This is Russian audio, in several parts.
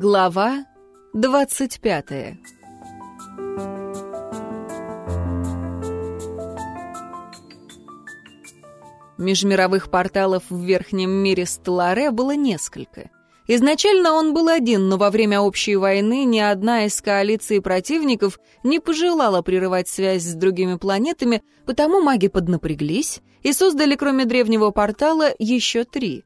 Глава двадцать пятая Межмировых порталов в верхнем мире Стелларе было несколько. Изначально он был один, но во время общей войны ни одна из коалиции противников не пожелала прерывать связь с другими планетами, потому маги поднапряглись и создали, кроме древнего портала, еще три.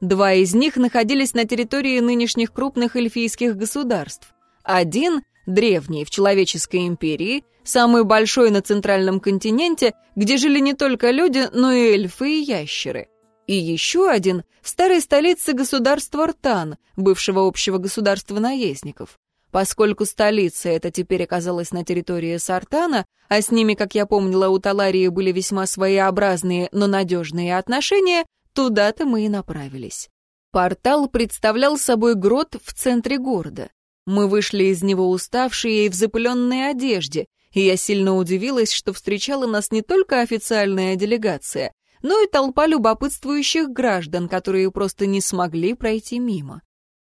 Два из них находились на территории нынешних крупных эльфийских государств. Один, древний, в Человеческой империи, самый большой на центральном континенте, где жили не только люди, но и эльфы и ящеры – и еще один в старой столице государства Ртан, бывшего общего государства наездников. Поскольку столица эта теперь оказалась на территории Сартана, а с ними, как я помнила, у Таларии были весьма своеобразные, но надежные отношения, туда-то мы и направились. Портал представлял собой грот в центре города. Мы вышли из него уставшие и в запыленной одежде, и я сильно удивилась, что встречала нас не только официальная делегация, но и толпа любопытствующих граждан, которые просто не смогли пройти мимо.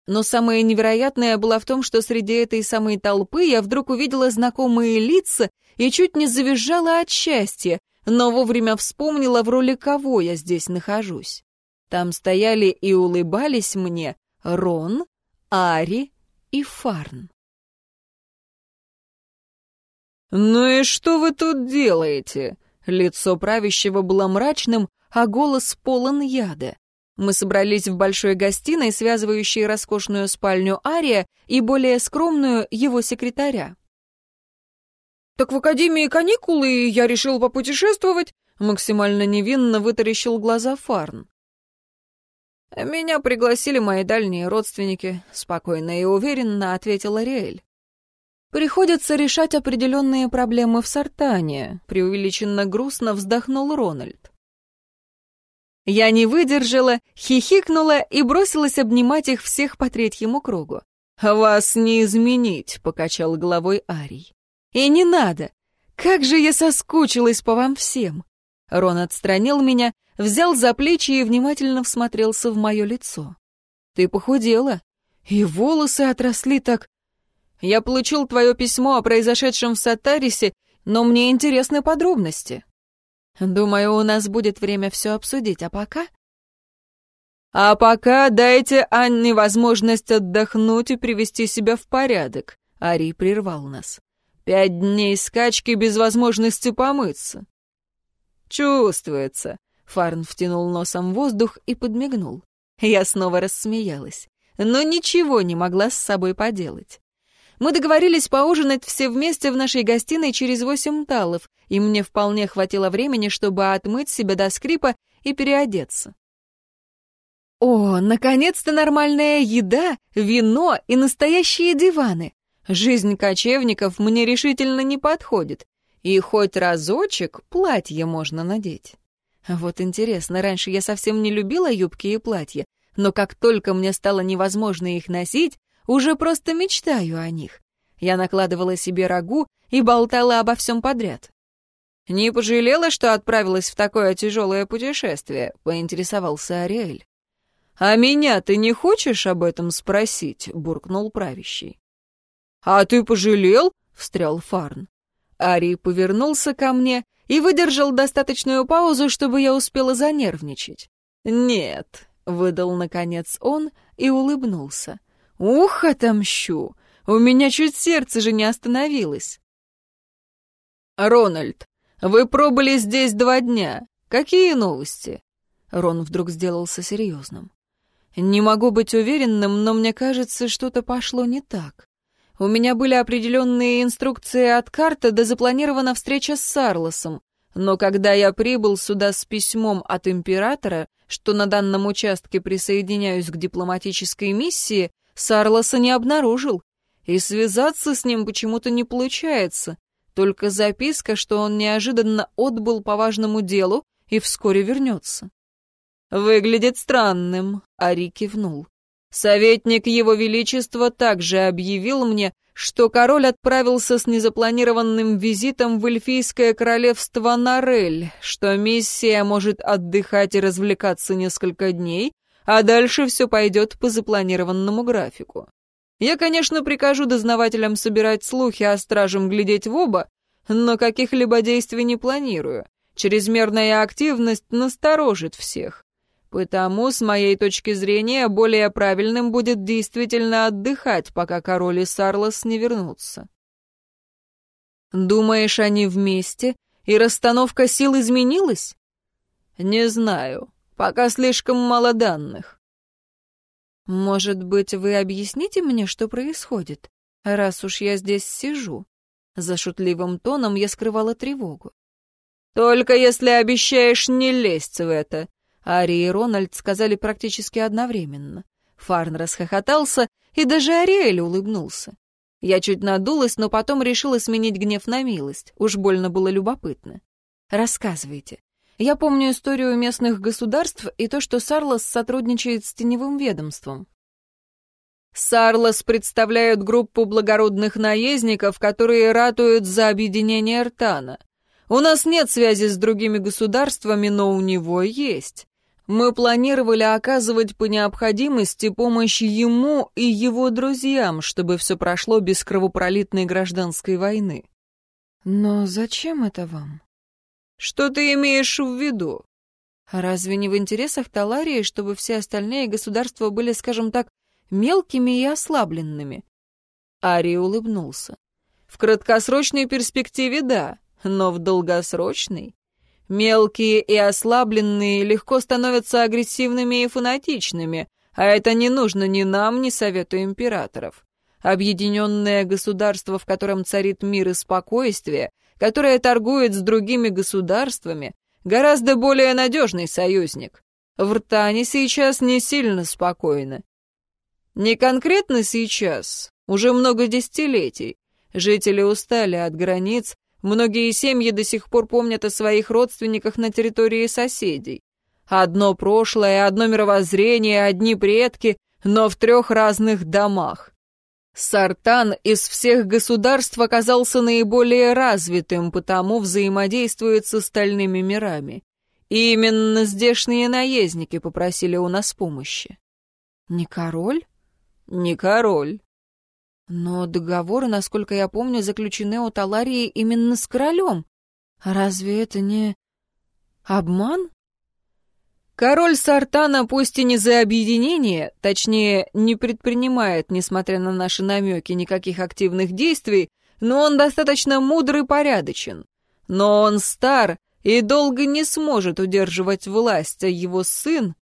Но самое невероятное было в том, что среди этой самой толпы я вдруг увидела знакомые лица и чуть не завизжала от счастья, но вовремя вспомнила, в роли кого я здесь нахожусь. Там стояли и улыбались мне Рон, Ари и Фарн. «Ну и что вы тут делаете?» Лицо правящего было мрачным, а голос полон яда. Мы собрались в большой гостиной, связывающей роскошную спальню Ария и более скромную его секретаря. «Так в Академии каникулы, и я решил попутешествовать», максимально невинно вытаращил глаза Фарн. «Меня пригласили мои дальние родственники», — спокойно и уверенно ответила Риэль. Приходится решать определенные проблемы в Сартане, преувеличенно грустно вздохнул Рональд. Я не выдержала, хихикнула и бросилась обнимать их всех по третьему кругу. «Вас не изменить», — покачал головой Арий. «И не надо. Как же я соскучилась по вам всем!» Рон отстранил меня, взял за плечи и внимательно всмотрелся в мое лицо. «Ты похудела, и волосы отросли так я получил твое письмо о произошедшем в Сатарисе, но мне интересны подробности. Думаю, у нас будет время все обсудить, а пока... А пока дайте Анне возможность отдохнуть и привести себя в порядок. Ари прервал нас. Пять дней скачки без возможности помыться. Чувствуется. Фарн втянул носом воздух и подмигнул. Я снова рассмеялась, но ничего не могла с собой поделать. Мы договорились поужинать все вместе в нашей гостиной через восемь талов, и мне вполне хватило времени, чтобы отмыть себя до скрипа и переодеться. О, наконец-то нормальная еда, вино и настоящие диваны. Жизнь кочевников мне решительно не подходит. И хоть разочек платье можно надеть. Вот интересно, раньше я совсем не любила юбки и платья, но как только мне стало невозможно их носить, уже просто мечтаю о них. Я накладывала себе рагу и болтала обо всем подряд. «Не пожалела, что отправилась в такое тяжелое путешествие?» — поинтересовался Ариэль. «А меня ты не хочешь об этом спросить?» — буркнул правящий. «А ты пожалел?» — встрял Фарн. Ари повернулся ко мне и выдержал достаточную паузу, чтобы я успела занервничать. «Нет», — выдал наконец он и улыбнулся. Ух, отомщу! У меня чуть сердце же не остановилось. Рональд, вы пробыли здесь два дня. Какие новости? Рон вдруг сделался серьезным. Не могу быть уверенным, но мне кажется, что-то пошло не так. У меня были определенные инструкции от карты, да запланирована встреча с Сарлосом. Но когда я прибыл сюда с письмом от императора, что на данном участке присоединяюсь к дипломатической миссии, Сарлоса не обнаружил, и связаться с ним почему-то не получается. Только записка, что он неожиданно отбыл по важному делу и вскоре вернется. «Выглядит странным», — Ари кивнул. «Советник Его Величества также объявил мне, что король отправился с незапланированным визитом в эльфийское королевство Нарель, что миссия может отдыхать и развлекаться несколько дней, а дальше все пойдет по запланированному графику. Я, конечно, прикажу дознавателям собирать слухи, а стражам глядеть в оба, но каких-либо действий не планирую. Чрезмерная активность насторожит всех. Потому, с моей точки зрения, более правильным будет действительно отдыхать, пока король и Сарлос не вернутся. Думаешь, они вместе, и расстановка сил изменилась? Не знаю. Пока слишком мало данных. Может быть, вы объясните мне, что происходит, раз уж я здесь сижу? За шутливым тоном я скрывала тревогу. «Только если обещаешь не лезть в это», — Ари и Рональд сказали практически одновременно. Фарн расхохотался, и даже Ариэль улыбнулся. Я чуть надулась, но потом решила сменить гнев на милость. Уж больно было любопытно. «Рассказывайте. Я помню историю местных государств и то, что Сарлос сотрудничает с теневым ведомством. Сарлос представляют группу благородных наездников, которые ратуют за объединение Ртана. У нас нет связи с другими государствами, но у него есть. Мы планировали оказывать по необходимости помощь ему и его друзьям, чтобы все прошло без кровопролитной гражданской войны. Но зачем это вам? Что ты имеешь в виду? Разве не в интересах Таларии, чтобы все остальные государства были, скажем так, мелкими и ослабленными? Ари улыбнулся. В краткосрочной перспективе да, но в долгосрочной... Мелкие и ослабленные легко становятся агрессивными и фанатичными, а это не нужно ни нам, ни Совету императоров. Объединенное государство, в котором царит мир и спокойствие, которое торгует с другими государствами, гораздо более надежный союзник. В Ртане сейчас не сильно спокойно. Не конкретно сейчас, уже много десятилетий. Жители устали от границ, многие семьи до сих пор помнят о своих родственниках на территории соседей. Одно прошлое, одно мировоззрение, одни предки, но в трех разных домах. Сартан из всех государств оказался наиболее развитым, потому взаимодействует с остальными мирами. И именно здешние наездники попросили у нас помощи. Не король? Не король. Но договоры, насколько я помню, заключены у Таларии именно с королем. Разве это не обман? Король Сартана пусть и не за объединение, точнее, не предпринимает, несмотря на наши намеки, никаких активных действий, но он достаточно мудр и порядочен. Но он стар и долго не сможет удерживать власть, а его сын...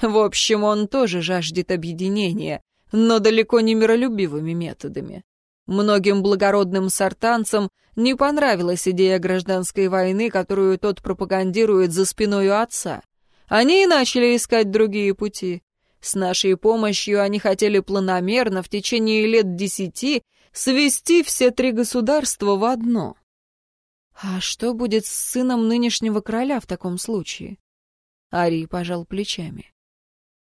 В общем, он тоже жаждет объединения, но далеко не миролюбивыми методами. Многим благородным сартанцам не понравилась идея гражданской войны, которую тот пропагандирует за спиной у отца. Они и начали искать другие пути. С нашей помощью они хотели планомерно в течение лет десяти свести все три государства в одно. А что будет с сыном нынешнего короля в таком случае? Ари пожал плечами.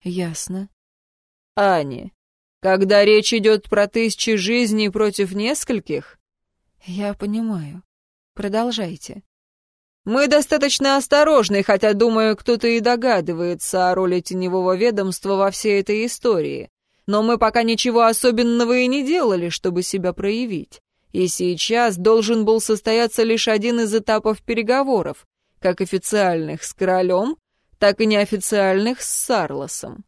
Ясно. Ани, когда речь идет про тысячи жизней против нескольких... Я понимаю. Продолжайте. Мы достаточно осторожны, хотя, думаю, кто-то и догадывается о роли теневого ведомства во всей этой истории. Но мы пока ничего особенного и не делали, чтобы себя проявить. И сейчас должен был состояться лишь один из этапов переговоров, как официальных с королем, так и неофициальных с Сарлосом.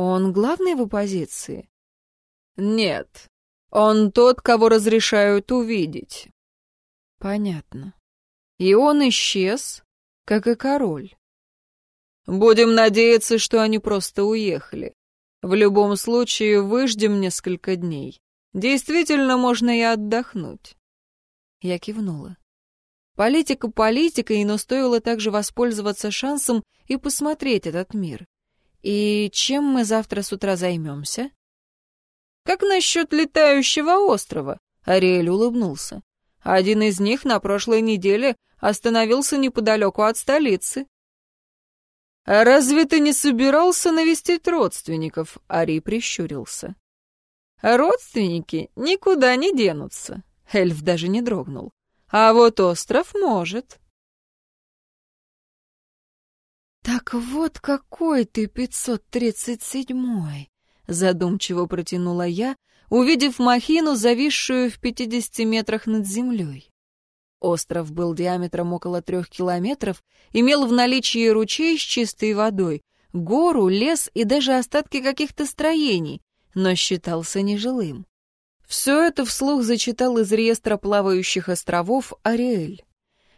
Он главный в оппозиции? Нет. Он тот, кого разрешают увидеть. Понятно. И он исчез, как и король. Будем надеяться, что они просто уехали. В любом случае, выждем несколько дней. Действительно, можно и отдохнуть. Я кивнула. Политика политикой, но стоило также воспользоваться шансом и посмотреть этот мир. И чем мы завтра с утра займемся? Как насчет летающего острова? Ариэль улыбнулся. Один из них на прошлой неделе остановился неподалеку от столицы. «Разве ты не собирался навестить родственников?» — Ари прищурился. «Родственники никуда не денутся», — эльф даже не дрогнул. «А вот остров может». «Так вот какой ты пятьсот тридцать седьмой!» — задумчиво протянула я, увидев махину, зависшую в 50 метрах над землей. Остров был диаметром около трех километров, имел в наличии ручей с чистой водой, гору, лес и даже остатки каких-то строений, но считался нежилым. Все это вслух зачитал из реестра плавающих островов Ариэль.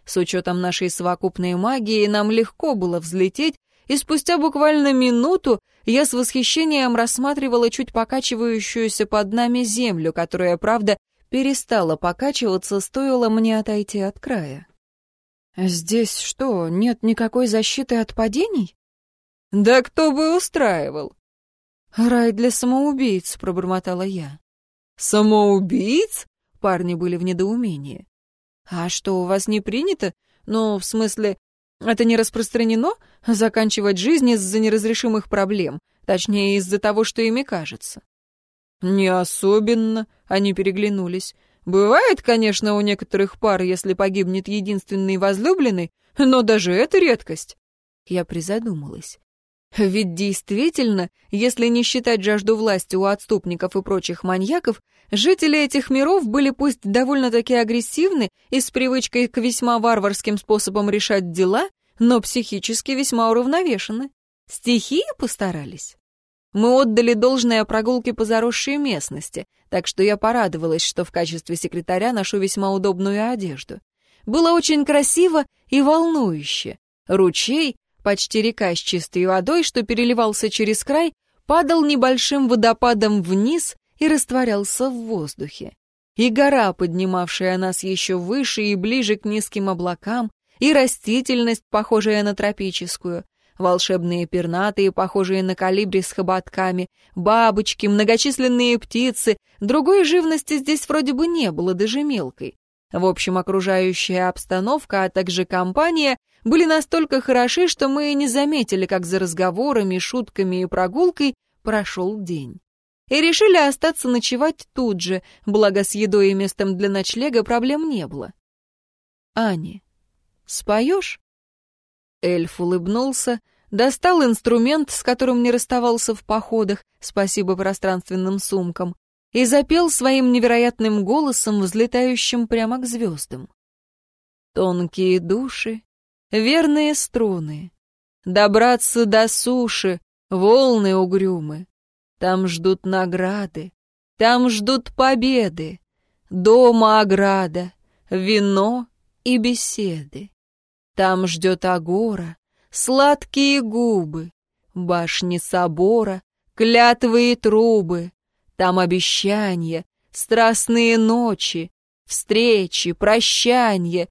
С учетом нашей совокупной магии нам легко было взлететь, и спустя буквально минуту я с восхищением рассматривала чуть покачивающуюся под нами землю, которая, правда, перестала покачиваться, стоило мне отойти от края. «Здесь что, нет никакой защиты от падений?» «Да кто бы устраивал?» «Рай для самоубийц», — пробормотала я. «Самоубийц?» — парни были в недоумении. «А что, у вас не принято? Ну, в смысле, это не распространено? Заканчивать жизнь из-за неразрешимых проблем, точнее, из-за того, что ими кажется?» «Не особенно», — они переглянулись. «Бывает, конечно, у некоторых пар, если погибнет единственный возлюбленный, но даже это редкость». Я призадумалась. Ведь действительно, если не считать жажду власти у отступников и прочих маньяков, жители этих миров были пусть довольно-таки агрессивны и с привычкой к весьма варварским способам решать дела, но психически весьма уравновешены. Стихии постарались. Мы отдали должное прогулке по заросшей местности, так что я порадовалась, что в качестве секретаря ношу весьма удобную одежду. Было очень красиво и волнующе. Ручей, Почти река с чистой водой, что переливался через край, падал небольшим водопадом вниз и растворялся в воздухе. И гора, поднимавшая нас еще выше и ближе к низким облакам, и растительность, похожая на тропическую, волшебные пернатые, похожие на калибри с хоботками, бабочки, многочисленные птицы, другой живности здесь вроде бы не было, даже мелкой. В общем, окружающая обстановка, а также компания были настолько хороши, что мы не заметили, как за разговорами, шутками и прогулкой прошел день. И решили остаться ночевать тут же, благо с едой и местом для ночлега проблем не было. «Ани, споешь?» Эльф улыбнулся, достал инструмент, с которым не расставался в походах, спасибо пространственным сумкам, и запел своим невероятным голосом, взлетающим прямо к звездам. Тонкие души, верные струны, добраться до суши, волны угрюмы. Там ждут награды, там ждут победы, дома ограда, вино и беседы. Там ждет агора, сладкие губы, башни собора, клятвы и трубы, там обещания, страстные ночи, встречи, прощанье.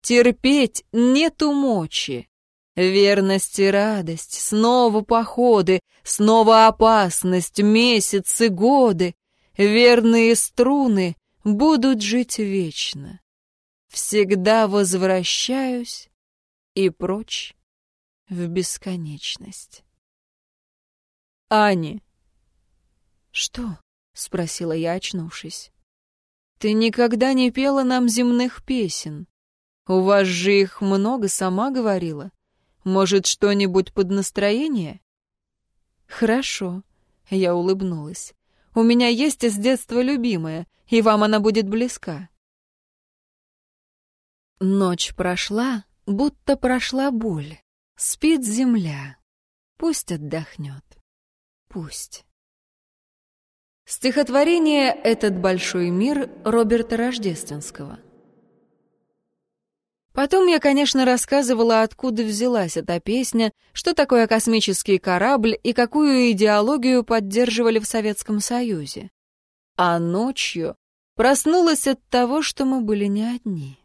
Терпеть нету мочи. Верность и радость, снова походы, снова опасность, месяцы, годы. Верные струны будут жить вечно. Всегда возвращаюсь и прочь в бесконечность. Ани. «Что?» — спросила я, очнувшись. «Ты никогда не пела нам земных песен. У вас же их много, сама говорила. Может, что-нибудь под настроение?» «Хорошо», — я улыбнулась. «У меня есть с детства любимая, и вам она будет близка». Ночь прошла, будто прошла боль. Спит земля. Пусть отдохнет. Пусть. Стихотворение «Этот большой мир» Роберта Рождественского. Потом я, конечно, рассказывала, откуда взялась эта песня, что такое космический корабль и какую идеологию поддерживали в Советском Союзе. А ночью проснулась от того, что мы были не одни.